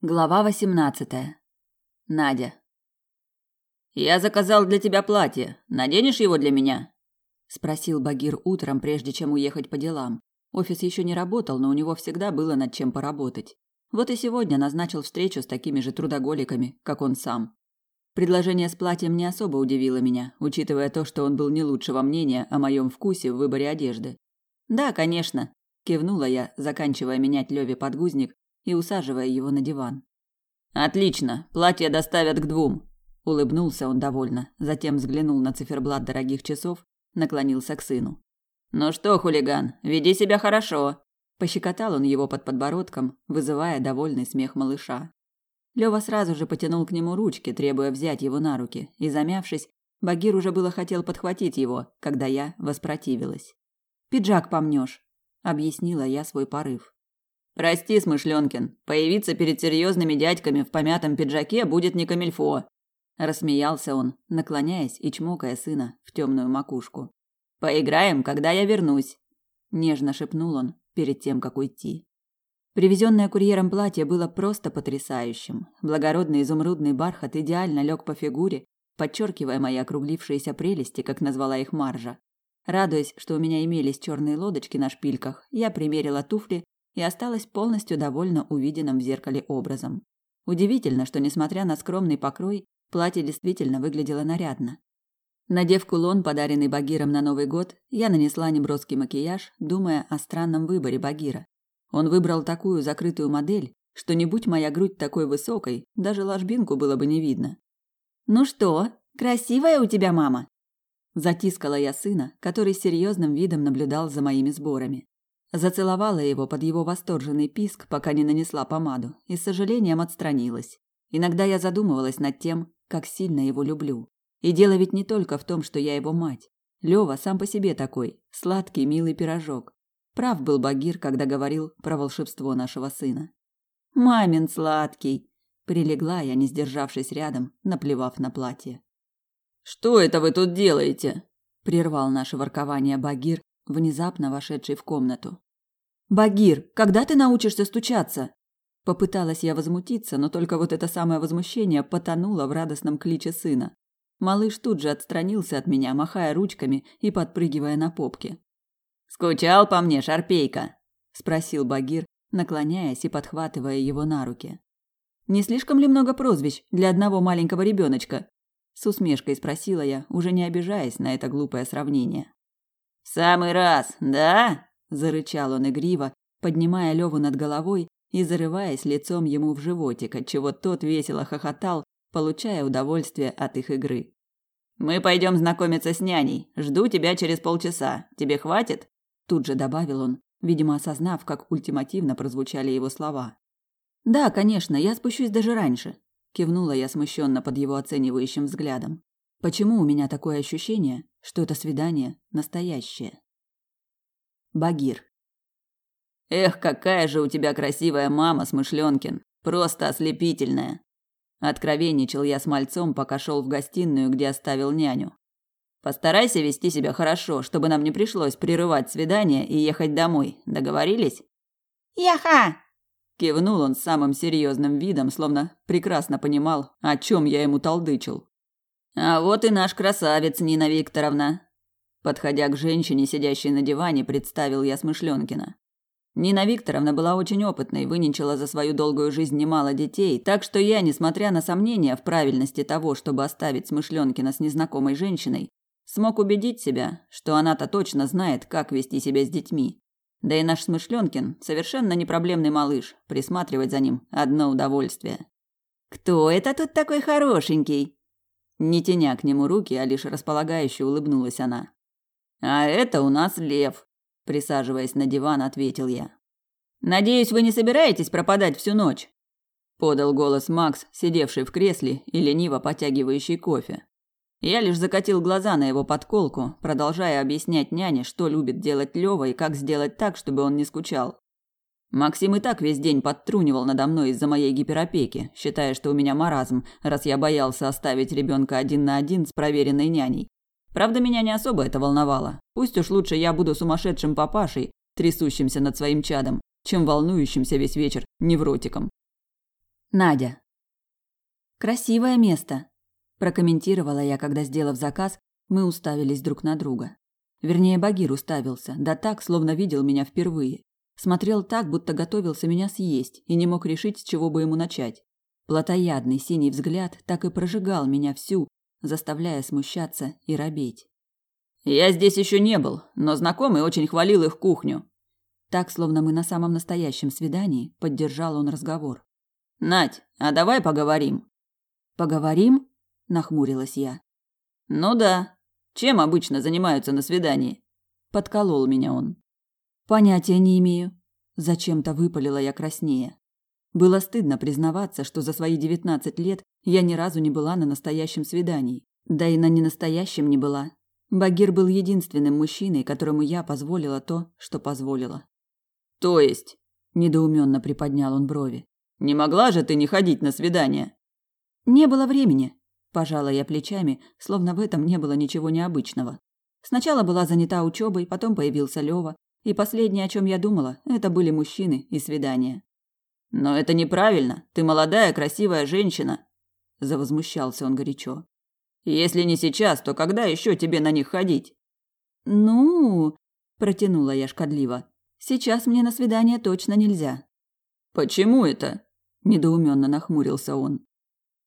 Глава восемнадцатая. Надя. Я заказал для тебя платье. Наденешь его для меня? спросил Багир утром, прежде чем уехать по делам. Офис еще не работал, но у него всегда было над чем поработать. Вот и сегодня назначил встречу с такими же трудоголиками, как он сам. Предложение с платьем не особо удивило меня, учитывая то, что он был не лучшего мнения о моем вкусе в выборе одежды. Да, конечно, кивнула я, заканчивая менять Леве подгузник и усаживая его на диван. Отлично, платье доставят к двум, улыбнулся он довольно, затем взглянул на циферблат дорогих часов, наклонился к сыну. Ну что, хулиган, веди себя хорошо, пощекотал он его под подбородком, вызывая довольный смех малыша. Лёва сразу же потянул к нему ручки, требуя взять его на руки, и замявшись, Багир уже было хотел подхватить его, когда я воспротивилась. Пиджак помнёшь, объяснила я свой порыв. Прости, Смышленкин, появиться перед серьезными дядьками в помятом пиджаке будет не камильфо. Рассмеялся он, наклоняясь и чмокая сына в темную макушку. Поиграем, когда я вернусь. Нежно шепнул он перед тем, как уйти. Привезенное курьером платье было просто потрясающим. Благородный изумрудный бархат идеально лег по фигуре, подчеркивая мои округлившиеся прелести, как назвала их Маржа. Радуясь, что у меня имелись черные лодочки на шпильках, я примерила туфли и осталась полностью довольна увиденным в зеркале образом. Удивительно, что несмотря на скромный покрой, платье действительно выглядело нарядно. Надев кулон, подаренный Багиром на Новый год, я нанесла неброский макияж, думая о странном выборе Багира. Он выбрал такую закрытую модель, что не будь моя грудь такой высокой, даже ложбинку было бы не видно. «Ну что, красивая у тебя мама?» Затискала я сына, который серьезным видом наблюдал за моими сборами. Зацеловала его под его восторженный писк, пока не нанесла помаду, и с сожалением отстранилась. Иногда я задумывалась над тем, как сильно его люблю. И дело ведь не только в том, что я его мать. Лёва сам по себе такой, сладкий, милый пирожок. Прав был Багир, когда говорил про волшебство нашего сына. «Мамин сладкий!» Прилегла я, не сдержавшись рядом, наплевав на платье. «Что это вы тут делаете?» Прервал наше воркование Багир, внезапно вошедший в комнату. Багир, когда ты научишься стучаться? Попыталась я возмутиться, но только вот это самое возмущение потонуло в радостном кличе сына. Малыш тут же отстранился от меня, махая ручками и подпрыгивая на попке. Скучал по мне, шарпейка, спросил Багир, наклоняясь и подхватывая его на руки. Не слишком ли много прозвищ для одного маленького ребеночка? С усмешкой спросила я, уже не обижаясь на это глупое сравнение самый раз, да? Зарычал он игриво, поднимая Леву над головой и зарываясь лицом ему в животик, отчего тот весело хохотал, получая удовольствие от их игры. Мы пойдем знакомиться с няней. Жду тебя через полчаса. Тебе хватит? Тут же добавил он, видимо, осознав, как ультимативно прозвучали его слова. Да, конечно, я спущусь даже раньше, кивнула я смущенно под его оценивающим взглядом. Почему у меня такое ощущение, что это свидание настоящее? Багир. Эх, какая же у тебя красивая мама, Смышленкин. Просто ослепительная. Откровенничал я с мальцом, пока шел в гостиную, где оставил няню. Постарайся вести себя хорошо, чтобы нам не пришлось прерывать свидание и ехать домой. Договорились? Яха! Кивнул он с самым серьезным видом, словно прекрасно понимал, о чем я ему толдычил. А вот и наш красавец Нина Викторовна. Подходя к женщине, сидящей на диване, представил я Смышленкина. Нина Викторовна была очень опытной, выненчила за свою долгую жизнь немало детей, так что я, несмотря на сомнения в правильности того, чтобы оставить Смышленкина с незнакомой женщиной, смог убедить себя, что она-то точно знает, как вести себя с детьми. Да и наш Смышленкин совершенно непроблемный малыш, присматривать за ним одно удовольствие. «Кто это тут такой хорошенький?» Не теня к нему руки, а лишь располагающе улыбнулась она. А это у нас лев, присаживаясь на диван, ответил я. Надеюсь, вы не собираетесь пропадать всю ночь, подал голос Макс, сидевший в кресле и лениво потягивающий кофе. Я лишь закатил глаза на его подколку, продолжая объяснять няне, что любит делать Лёва и как сделать так, чтобы он не скучал. Максим и так весь день подтрунивал надо мной из-за моей гиперопеки, считая, что у меня маразм, раз я боялся оставить ребенка один на один с проверенной няней. Правда, меня не особо это волновало. Пусть уж лучше я буду сумасшедшим папашей, трясущимся над своим чадом, чем волнующимся весь вечер невротиком. Надя. Красивое место, прокомментировала я, когда сделав заказ, мы уставились друг на друга. Вернее, Багир уставился, да так, словно видел меня впервые. Смотрел так, будто готовился меня съесть и не мог решить, с чего бы ему начать. Плотоядный синий взгляд так и прожигал меня всю, заставляя смущаться и робеть. Я здесь еще не был, но знакомый очень хвалил их кухню. Так, словно мы на самом настоящем свидании, поддержал он разговор. Надь, а давай поговорим. Поговорим? нахмурилась я. Ну да. Чем обычно занимаются на свидании? Подколол меня он. Понятия не имею. Зачем-то выпалила я краснее. Было стыдно признаваться, что за свои девятнадцать лет я ни разу не была на настоящем свидании. Да и на ненастоящем не была. Багир был единственным мужчиной, которому я позволила то, что позволила. То есть, недоуменно приподнял он брови. Не могла же ты не ходить на свидание? Не было времени, пожала я плечами, словно в этом не было ничего необычного. Сначала была занята учебой, потом появился Лёва, и последнее, о чем я думала, это были мужчины и свидания. Но это неправильно. Ты молодая, красивая женщина, завозмущался он горячо. Если не сейчас, то когда еще тебе на них ходить? Ну, протянула я шкодливо. Сейчас мне на свидание точно нельзя. Почему это? недоуменно нахмурился он.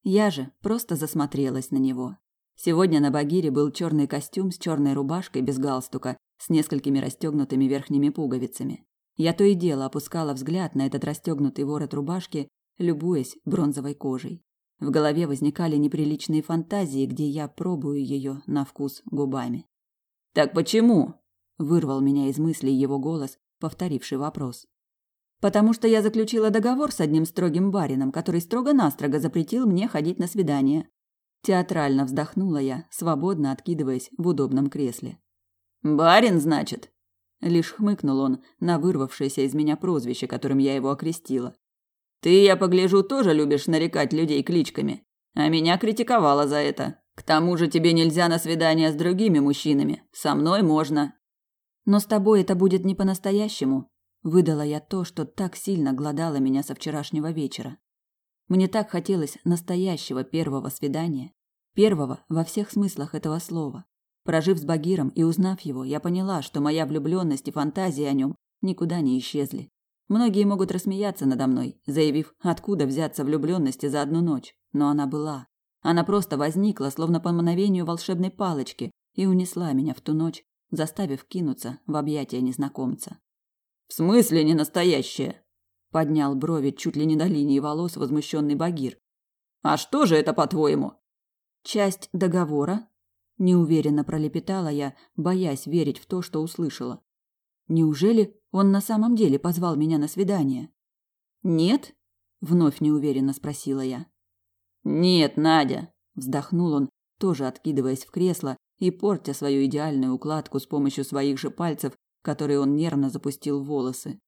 Я же просто засмотрелась на него. Сегодня на Багире был черный костюм с черной рубашкой без галстука, с несколькими расстегнутыми верхними пуговицами. Я то и дело опускала взгляд на этот расстегнутый ворот рубашки, любуясь бронзовой кожей. В голове возникали неприличные фантазии, где я пробую ее на вкус губами. Так почему? вырвал меня из мыслей его голос, повторивший вопрос. Потому что я заключила договор с одним строгим барином, который строго-настрого запретил мне ходить на свидания. Театрально вздохнула я, свободно откидываясь в удобном кресле. Барин, значит? Лишь хмыкнул он на вырвавшееся из меня прозвище, которым я его окрестила. Ты, я погляжу, тоже любишь нарекать людей кличками, а меня критиковала за это. К тому же тебе нельзя на свидание с другими мужчинами. Со мной можно. Но с тобой это будет не по-настоящему, выдала я то, что так сильно глодало меня со вчерашнего вечера. Мне так хотелось настоящего первого свидания, первого во всех смыслах этого слова. Прожив с Багиром и узнав его, я поняла, что моя влюбленность и фантазии о нем никуда не исчезли. Многие могут рассмеяться надо мной, заявив, откуда взяться влюбленности за одну ночь, но она была. Она просто возникла, словно по мановению волшебной палочки, и унесла меня в ту ночь, заставив кинуться в объятия незнакомца. В смысле не настоящая? Поднял брови чуть ли не до линии волос возмущенный Багир. А что же это, по-твоему? Часть договора, неуверенно пролепетала я, боясь верить в то, что услышала. Неужели он на самом деле позвал меня на свидание? Нет? вновь неуверенно спросила я. Нет, Надя, вздохнул он, тоже откидываясь в кресло и портя свою идеальную укладку с помощью своих же пальцев, которые он нервно запустил в волосы.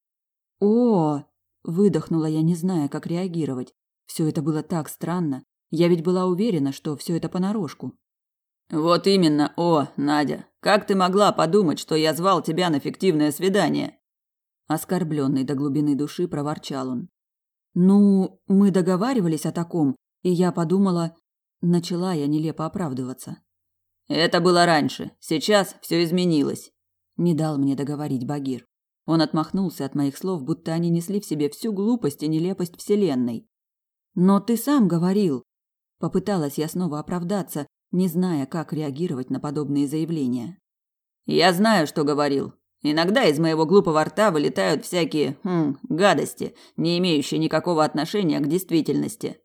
О, выдохнула я, не зная, как реагировать. Все это было так странно. Я ведь была уверена, что все это понарошку. Вот именно, о, Надя, как ты могла подумать, что я звал тебя на фиктивное свидание? Оскорбленный до глубины души проворчал он. Ну, мы договаривались о таком, и я подумала, начала я нелепо оправдываться. Это было раньше, сейчас все изменилось. Не дал мне договорить Багир. Он отмахнулся от моих слов, будто они несли в себе всю глупость и нелепость вселенной. Но ты сам говорил. Попыталась я снова оправдаться, не зная, как реагировать на подобные заявления. Я знаю, что говорил. Иногда из моего глупого рта вылетают всякие, хм, гадости, не имеющие никакого отношения к действительности.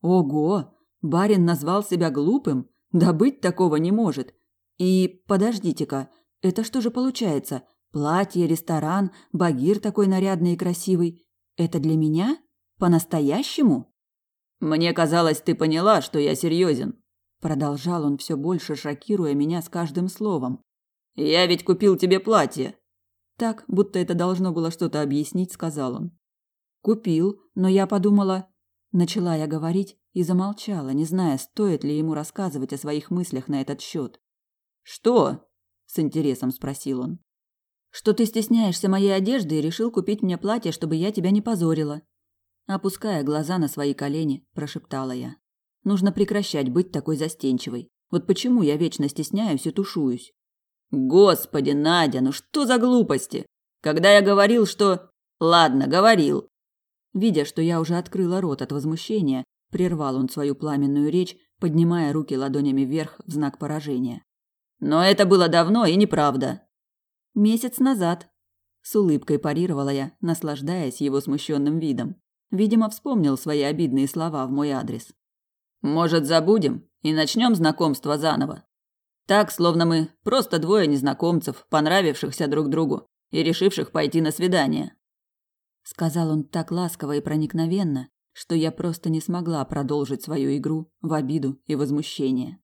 Ого, барин назвал себя глупым? Да быть такого не может. И подождите-ка, это что же получается? Платье, ресторан, багир такой нарядный и красивый. Это для меня? По-настоящему? Мне казалось, ты поняла, что я серьезен. Продолжал он все больше шокируя меня с каждым словом. Я ведь купил тебе платье. Так, будто это должно было что-то объяснить, сказал он. Купил, но я подумала, начала я говорить и замолчала, не зная, стоит ли ему рассказывать о своих мыслях на этот счет. Что? с интересом спросил он. Что ты стесняешься моей одежды и решил купить мне платье, чтобы я тебя не позорила. Опуская глаза на свои колени, прошептала я. Нужно прекращать быть такой застенчивой. Вот почему я вечно стесняюсь и тушуюсь. Господи, Надя, ну что за глупости? Когда я говорил, что... Ладно, говорил. Видя, что я уже открыла рот от возмущения, прервал он свою пламенную речь, поднимая руки ладонями вверх в знак поражения. Но это было давно и неправда. Месяц назад. С улыбкой парировала я, наслаждаясь его смущенным видом. Видимо, вспомнил свои обидные слова в мой адрес. Может, забудем и начнем знакомство заново? Так, словно мы просто двое незнакомцев, понравившихся друг другу и решивших пойти на свидание. Сказал он так ласково и проникновенно, что я просто не смогла продолжить свою игру в обиду и возмущение.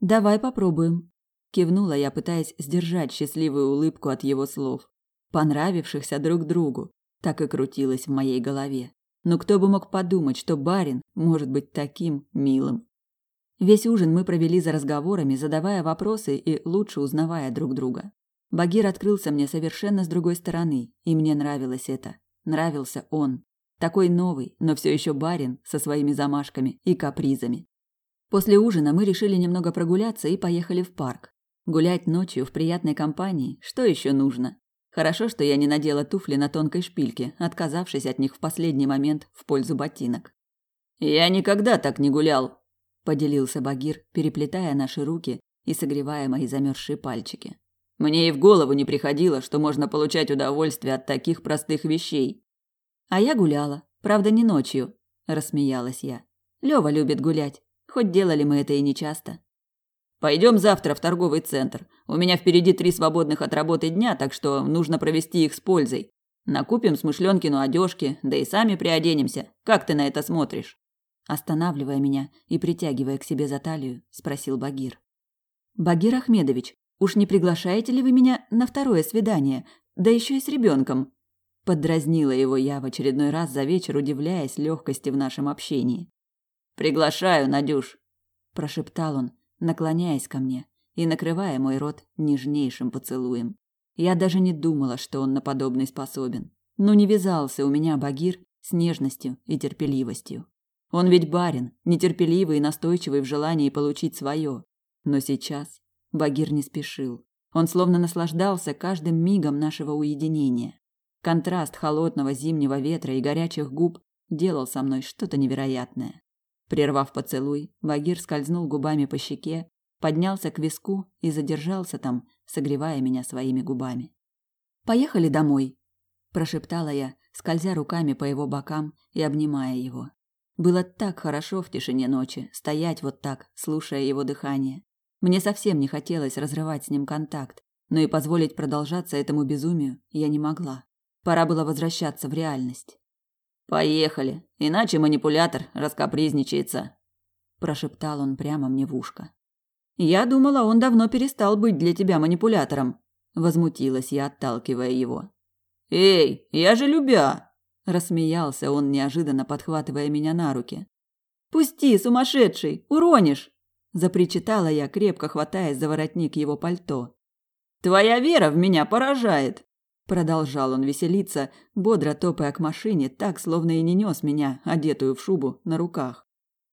Давай попробуем, кивнула я, пытаясь сдержать счастливую улыбку от его слов. Понравившихся друг другу, так и крутилось в моей голове. Но кто бы мог подумать, что барин может быть таким милым. Весь ужин мы провели за разговорами, задавая вопросы и лучше узнавая друг друга. Багир открылся мне совершенно с другой стороны, и мне нравилось это. Нравился он. Такой новый, но все еще барин со своими замашками и капризами. После ужина мы решили немного прогуляться и поехали в парк. Гулять ночью в приятной компании, что еще нужно? Хорошо, что я не надела туфли на тонкой шпильке, отказавшись от них в последний момент в пользу ботинок. Я никогда так не гулял, поделился Багир, переплетая наши руки и согревая мои замерзшие пальчики. Мне и в голову не приходило, что можно получать удовольствие от таких простых вещей. А я гуляла, правда, не ночью, рассмеялась я. Лёва любит гулять, хоть делали мы это и не часто. Пойдем завтра в торговый центр. У меня впереди три свободных от работы дня, так что нужно провести их с пользой. Накупим смышленкину одежки, да и сами приоденемся. Как ты на это смотришь? Останавливая меня и притягивая к себе за талию, спросил Багир. Багир Ахмедович, уж не приглашаете ли вы меня на второе свидание, да еще и с ребенком? Поддразнила его я в очередной раз за вечер, удивляясь легкости в нашем общении. Приглашаю, Надюш, прошептал он, наклоняясь ко мне и накрывая мой рот нежнейшим поцелуем. Я даже не думала, что он на подобный способен. Но не вязался у меня Багир с нежностью и терпеливостью. Он ведь барин, нетерпеливый и настойчивый в желании получить свое. Но сейчас Багир не спешил. Он словно наслаждался каждым мигом нашего уединения. Контраст холодного зимнего ветра и горячих губ делал со мной что-то невероятное. Прервав поцелуй, Багир скользнул губами по щеке, поднялся к виску и задержался там, согревая меня своими губами. Поехали домой, прошептала я, скользя руками по его бокам и обнимая его. Было так хорошо в тишине ночи стоять вот так, слушая его дыхание. Мне совсем не хотелось разрывать с ним контакт, но и позволить продолжаться этому безумию я не могла. Пора было возвращаться в реальность. Поехали, иначе манипулятор раскапризничается, прошептал он прямо мне в ушко. Я думала, он давно перестал быть для тебя манипулятором, возмутилась я, отталкивая его. Эй, я же любя, рассмеялся он неожиданно, подхватывая меня на руки. Пусти, сумасшедший, уронишь, запричитала я, крепко хватаясь за воротник его пальто. Твоя вера в меня поражает, Продолжал он веселиться, бодро топая к машине, так, словно и не нес меня, одетую в шубу, на руках.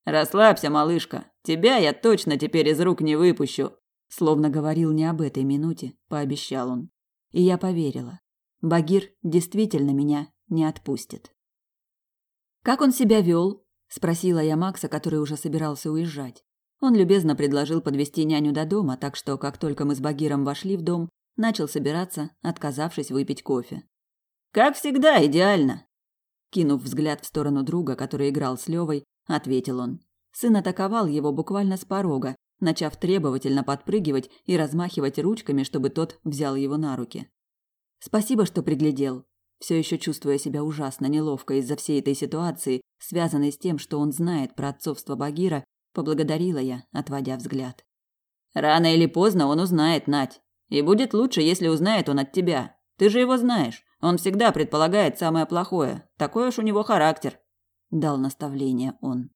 «Расслабься, малышка, тебя я точно теперь из рук не выпущу», словно говорил не об этой минуте, пообещал он. И я поверила. Багир действительно меня не отпустит. «Как он себя вел?» – спросила я Макса, который уже собирался уезжать. Он любезно предложил подвести няню до дома, так что, как только мы с Багиром вошли в дом, начал собираться, отказавшись выпить кофе. Как всегда, идеально. Кинув взгляд в сторону друга, который играл с Левой, ответил он. Сын атаковал его буквально с порога, начав требовательно подпрыгивать и размахивать ручками, чтобы тот взял его на руки. Спасибо, что приглядел. Все еще чувствуя себя ужасно неловко из-за всей этой ситуации, связанной с тем, что он знает про отцовство Багира, поблагодарила я, отводя взгляд. Рано или поздно он узнает, Нать. И будет лучше, если узнает он от тебя. Ты же его знаешь. Он всегда предполагает самое плохое. Такой уж у него характер. Дал наставление он.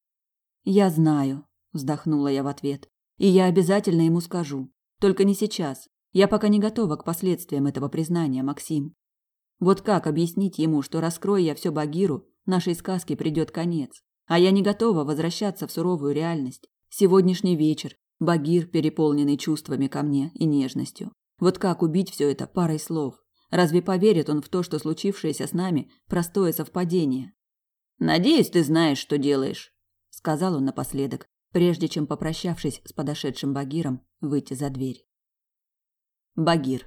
Я знаю, вздохнула я в ответ. И я обязательно ему скажу. Только не сейчас. Я пока не готова к последствиям этого признания, Максим. Вот как объяснить ему, что раскрой я все Багиру, нашей сказке придет конец. А я не готова возвращаться в суровую реальность. Сегодняшний вечер, Багир, переполненный чувствами ко мне и нежностью. Вот как убить все это парой слов? Разве поверит он в то, что случившееся с нами простое совпадение? Надеюсь, ты знаешь, что делаешь, сказал он напоследок, прежде чем, попрощавшись с подошедшим Багиром, выйти за дверь. Багир.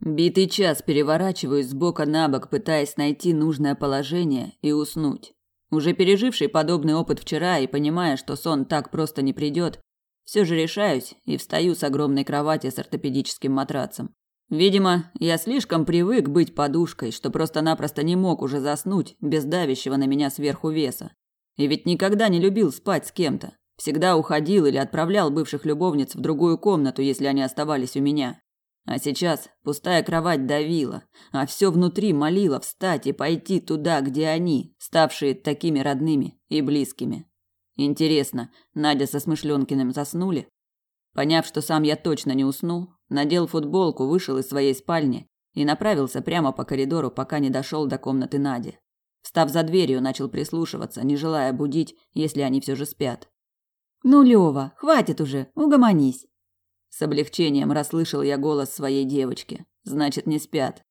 Битый час переворачиваюсь с бока на бок, пытаясь найти нужное положение и уснуть. Уже переживший подобный опыт вчера и понимая, что сон так просто не придет, все же решаюсь и встаю с огромной кровати с ортопедическим матрацем. Видимо, я слишком привык быть подушкой, что просто-напросто не мог уже заснуть без давящего на меня сверху веса. И ведь никогда не любил спать с кем-то. Всегда уходил или отправлял бывших любовниц в другую комнату, если они оставались у меня. А сейчас пустая кровать давила, а все внутри молило встать и пойти туда, где они, ставшие такими родными и близкими. Интересно, Надя со Смышленкиным заснули? Поняв, что сам я точно не уснул, надел футболку, вышел из своей спальни и направился прямо по коридору, пока не дошел до комнаты Нади. Встав за дверью, начал прислушиваться, не желая будить, если они все же спят. «Ну, Лёва, хватит уже, угомонись!» С облегчением расслышал я голос своей девочки. Значит, не спят.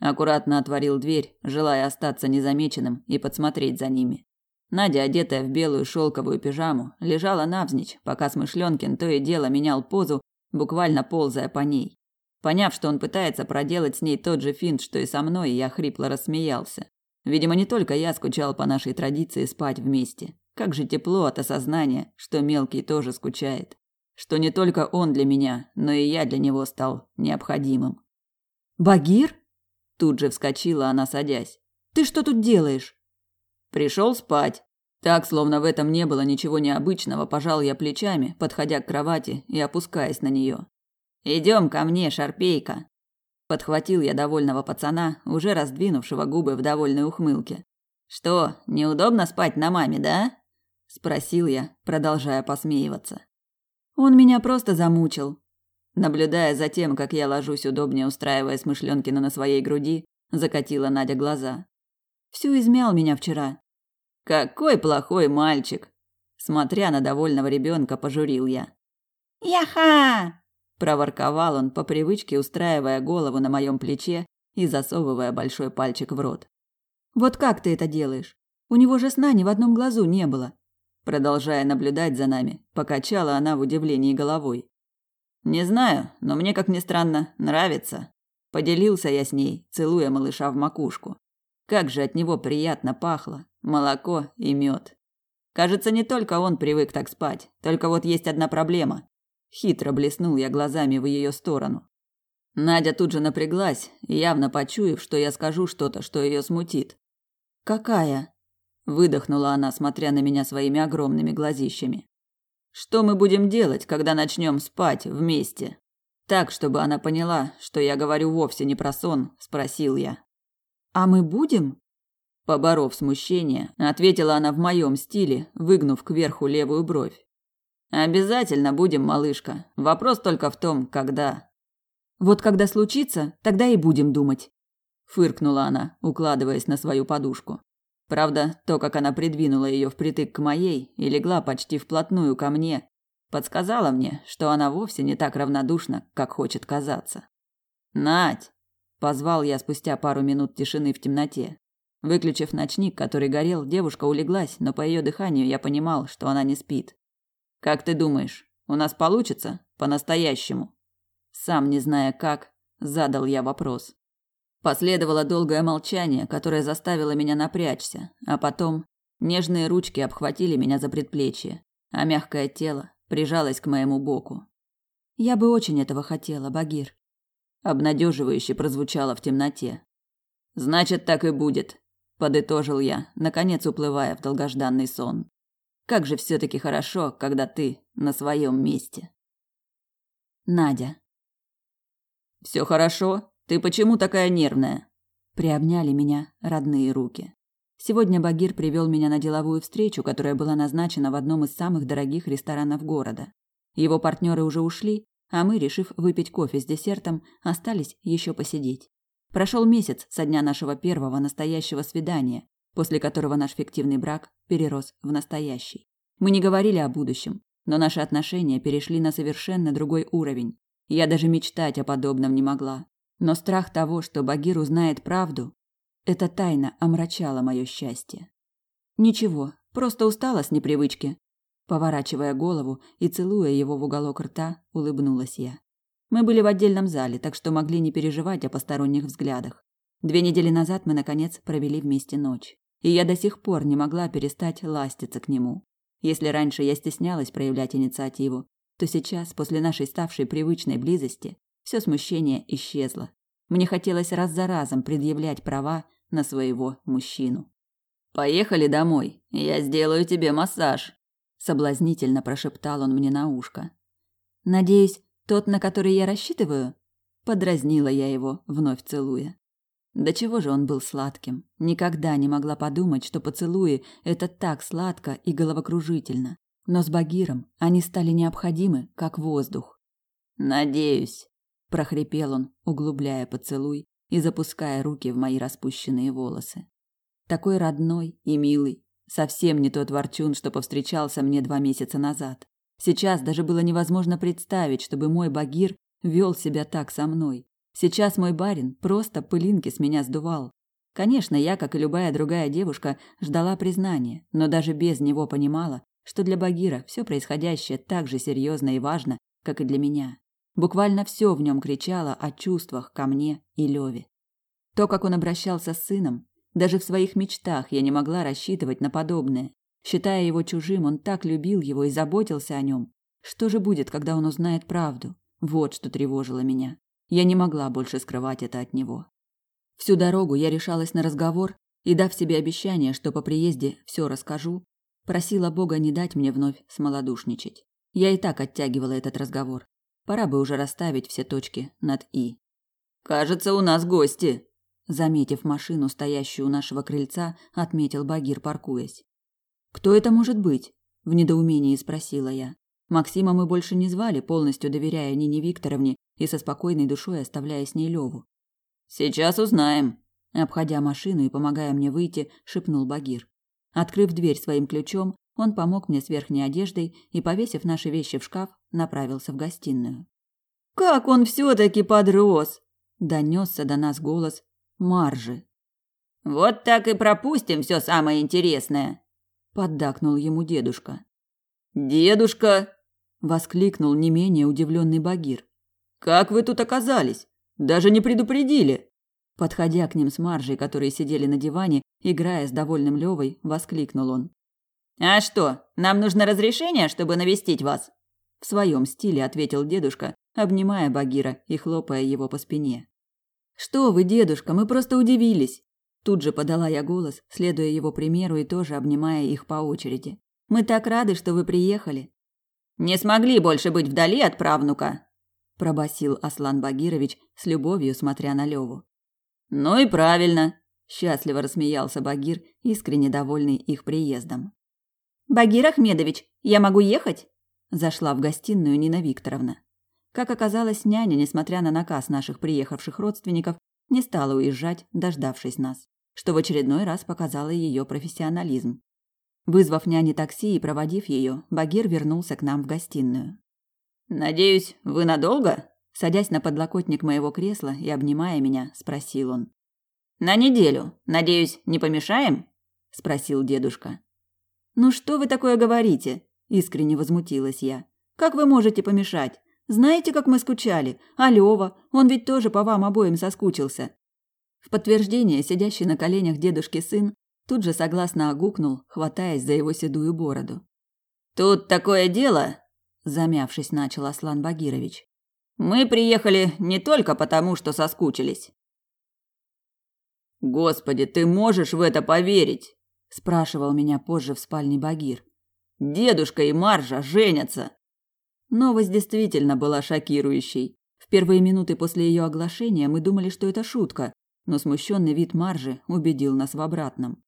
Аккуратно отворил дверь, желая остаться незамеченным и подсмотреть за ними. Надя, одетая в белую шелковую пижаму, лежала навзничь, пока Смышленкин то и дело менял позу, буквально ползая по ней. Поняв, что он пытается проделать с ней тот же финт, что и со мной, я хрипло рассмеялся. Видимо, не только я скучал по нашей традиции спать вместе. Как же тепло от осознания, что мелкий тоже скучает что не только он для меня, но и я для него стал необходимым. Багир? Тут же вскочила она, садясь. Ты что тут делаешь? Пришел спать. Так, словно в этом не было ничего необычного, пожал я плечами, подходя к кровати и опускаясь на нее. Идем ко мне, шарпейка. Подхватил я довольного пацана, уже раздвинувшего губы в довольной ухмылке. Что, неудобно спать на маме, да? спросил я, продолжая посмеиваться. Он меня просто замучил. Наблюдая за тем, как я ложусь удобнее, устраивая Смышленкина на своей груди, закатила Надя глаза. Всю измял меня вчера. Какой плохой мальчик, смотря на довольного ребенка, пожурил я. Яха! проворковал он по привычке, устраивая голову на моем плече и засовывая большой пальчик в рот. Вот как ты это делаешь? У него же сна ни в одном глазу не было. Продолжая наблюдать за нами, покачала она в удивлении головой. Не знаю, но мне, как ни странно, нравится. Поделился я с ней, целуя малыша в макушку. Как же от него приятно пахло молоко и мед. Кажется, не только он привык так спать, только вот есть одна проблема. Хитро блеснул я глазами в ее сторону. Надя тут же напряглась, явно почуяв, что я скажу что-то, что ее смутит. Какая? выдохнула она, смотря на меня своими огромными глазищами. Что мы будем делать, когда начнем спать вместе? Так, чтобы она поняла, что я говорю вовсе не про сон, спросил я. А мы будем? Поборов смущение, ответила она в моем стиле, выгнув кверху левую бровь. Обязательно будем, малышка. Вопрос только в том, когда. Вот когда случится, тогда и будем думать, фыркнула она, укладываясь на свою подушку. Правда, то, как она придвинула ее впритык к моей и легла почти вплотную ко мне, подсказало мне, что она вовсе не так равнодушна, как хочет казаться. «Надь!» – позвал я спустя пару минут тишины в темноте. Выключив ночник, который горел, девушка улеглась, но по ее дыханию я понимал, что она не спит. «Как ты думаешь, у нас получится? По-настоящему?» Сам не зная как, задал я вопрос. Последовало долгое молчание, которое заставило меня напрячься, а потом нежные ручки обхватили меня за предплечье, а мягкое тело прижалось к моему боку. Я бы очень этого хотела, Багир. Обнадеживающе прозвучало в темноте. Значит, так и будет, подытожил я, наконец уплывая в долгожданный сон. Как же все таки хорошо, когда ты на своем месте. Надя. Все хорошо? Ты почему такая нервная? Приобняли меня родные руки. Сегодня Багир привел меня на деловую встречу, которая была назначена в одном из самых дорогих ресторанов города. Его партнеры уже ушли, а мы, решив выпить кофе с десертом, остались еще посидеть. Прошел месяц со дня нашего первого настоящего свидания, после которого наш фиктивный брак перерос в настоящий. Мы не говорили о будущем, но наши отношения перешли на совершенно другой уровень. Я даже мечтать о подобном не могла. Но страх того, что Багир узнает правду, эта тайна омрачала мое счастье. Ничего, просто устала с непривычки. Поворачивая голову и целуя его в уголок рта, улыбнулась я. Мы были в отдельном зале, так что могли не переживать о посторонних взглядах. Две недели назад мы, наконец, провели вместе ночь. И я до сих пор не могла перестать ластиться к нему. Если раньше я стеснялась проявлять инициативу, то сейчас, после нашей ставшей привычной близости, все смущение исчезло. Мне хотелось раз за разом предъявлять права на своего мужчину. Поехали домой, я сделаю тебе массаж, соблазнительно прошептал он мне на ушко. Надеюсь, тот, на который я рассчитываю, подразнила я его, вновь целуя. До чего же он был сладким? Никогда не могла подумать, что поцелуи это так сладко и головокружительно. Но с Багиром они стали необходимы, как воздух. Надеюсь, прохрипел он, углубляя поцелуй и запуская руки в мои распущенные волосы. Такой родной и милый, совсем не тот ворчун, что повстречался мне два месяца назад. Сейчас даже было невозможно представить, чтобы мой Багир вел себя так со мной. Сейчас мой барин просто пылинки с меня сдувал. Конечно, я, как и любая другая девушка, ждала признания, но даже без него понимала, что для Багира все происходящее так же серьезно и важно, как и для меня. Буквально все в нем кричало о чувствах ко мне и Леве. То, как он обращался с сыном, даже в своих мечтах я не могла рассчитывать на подобное. Считая его чужим, он так любил его и заботился о нем. Что же будет, когда он узнает правду? Вот что тревожило меня. Я не могла больше скрывать это от него. Всю дорогу я решалась на разговор и, дав себе обещание, что по приезде все расскажу, просила Бога не дать мне вновь смолодушничать. Я и так оттягивала этот разговор. Пора бы уже расставить все точки над «и». «Кажется, у нас гости», заметив машину, стоящую у нашего крыльца, отметил Багир, паркуясь. Кто это может быть? в недоумении спросила я. Максима мы больше не звали, полностью доверяя Нине Викторовне и со спокойной душой оставляя с ней Леву. Сейчас узнаем, обходя машину и помогая мне выйти, шепнул Багир. Открыв дверь своим ключом, он помог мне с верхней одеждой и, повесив наши вещи в шкаф, направился в гостиную. Как он все таки подрос, донесся до нас голос Маржи. Вот так и пропустим все самое интересное, поддакнул ему дедушка. Дедушка, воскликнул не менее удивленный Багир. Как вы тут оказались? Даже не предупредили. Подходя к ним с Маржей, которые сидели на диване, играя с довольным Левой, воскликнул он. А что, нам нужно разрешение, чтобы навестить вас? В своем стиле ответил дедушка, обнимая Багира и хлопая его по спине. Что вы, дедушка, мы просто удивились. Тут же подала я голос, следуя его примеру и тоже обнимая их по очереди. Мы так рады, что вы приехали. Не смогли больше быть вдали от правнука, пробасил Аслан Багирович с любовью, смотря на Леву. Ну и правильно, счастливо рассмеялся Багир, искренне довольный их приездом. Багир Ахмедович, я могу ехать? Зашла в гостиную Нина Викторовна. Как оказалось, няня, несмотря на наказ наших приехавших родственников, не стала уезжать, дождавшись нас, что в очередной раз показало ее профессионализм. Вызвав няне такси и проводив ее, Багир вернулся к нам в гостиную. «Надеюсь, вы надолго?» Садясь на подлокотник моего кресла и обнимая меня, спросил он. «На неделю. Надеюсь, не помешаем?» Спросил дедушка. «Ну что вы такое говорите?» Искренне возмутилась я. «Как вы можете помешать? Знаете, как мы скучали? А Лёва, он ведь тоже по вам обоим соскучился. В подтверждение сидящий на коленях дедушки сын тут же согласно огукнул, хватаясь за его седую бороду. Тут такое дело, замявшись, начал Аслан Багирович. Мы приехали не только потому, что соскучились. Господи, ты можешь в это поверить? спрашивал меня позже в спальне Багир. Дедушка и Маржа женятся. Новость действительно была шокирующей. В первые минуты после ее оглашения мы думали, что это шутка, но смущенный вид Маржи убедил нас в обратном.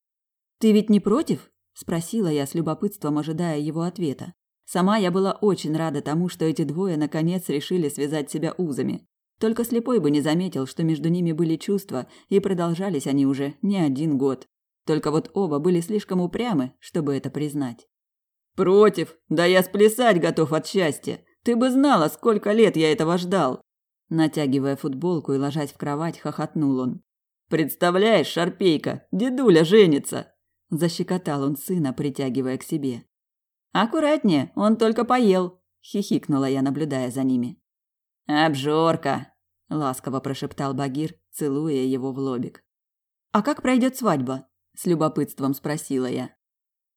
Ты ведь не против? спросила я с любопытством, ожидая его ответа. Сама я была очень рада тому, что эти двое наконец решили связать себя узами. Только слепой бы не заметил, что между ними были чувства, и продолжались они уже не один год. Только вот оба были слишком упрямы, чтобы это признать. «Против! Да я сплясать готов от счастья! Ты бы знала, сколько лет я этого ждал!» Натягивая футболку и ложась в кровать, хохотнул он. «Представляешь, шарпейка, дедуля женится!» Защекотал он сына, притягивая к себе. «Аккуратнее, он только поел!» Хихикнула я, наблюдая за ними. «Обжорка!» – ласково прошептал Багир, целуя его в лобик. «А как пройдет свадьба?» – с любопытством спросила я.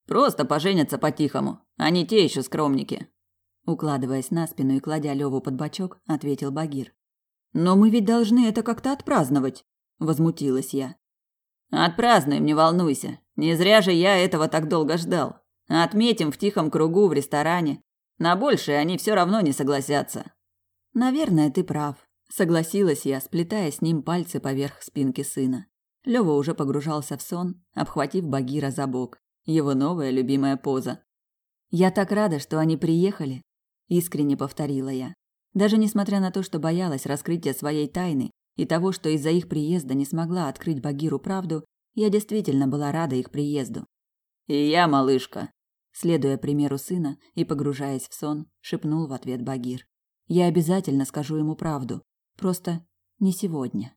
«Просто поженятся по-тихому. Они те еще скромники». Укладываясь на спину и кладя Леву под бочок, ответил Багир. «Но мы ведь должны это как-то отпраздновать», – возмутилась я. «Отпразднуем, не волнуйся. Не зря же я этого так долго ждал. Отметим в тихом кругу в ресторане. На большее они все равно не согласятся. Наверное, ты прав, согласилась я, сплетая с ним пальцы поверх спинки сына. Лёва уже погружался в сон, обхватив Багира за бок. Его новая любимая поза. Я так рада, что они приехали, искренне повторила я. Даже несмотря на то, что боялась раскрытия своей тайны и того, что из-за их приезда не смогла открыть Багиру правду, я действительно была рада их приезду. И я, малышка, следуя примеру сына и погружаясь в сон, шепнул в ответ Багир. Я обязательно скажу ему правду. Просто не сегодня.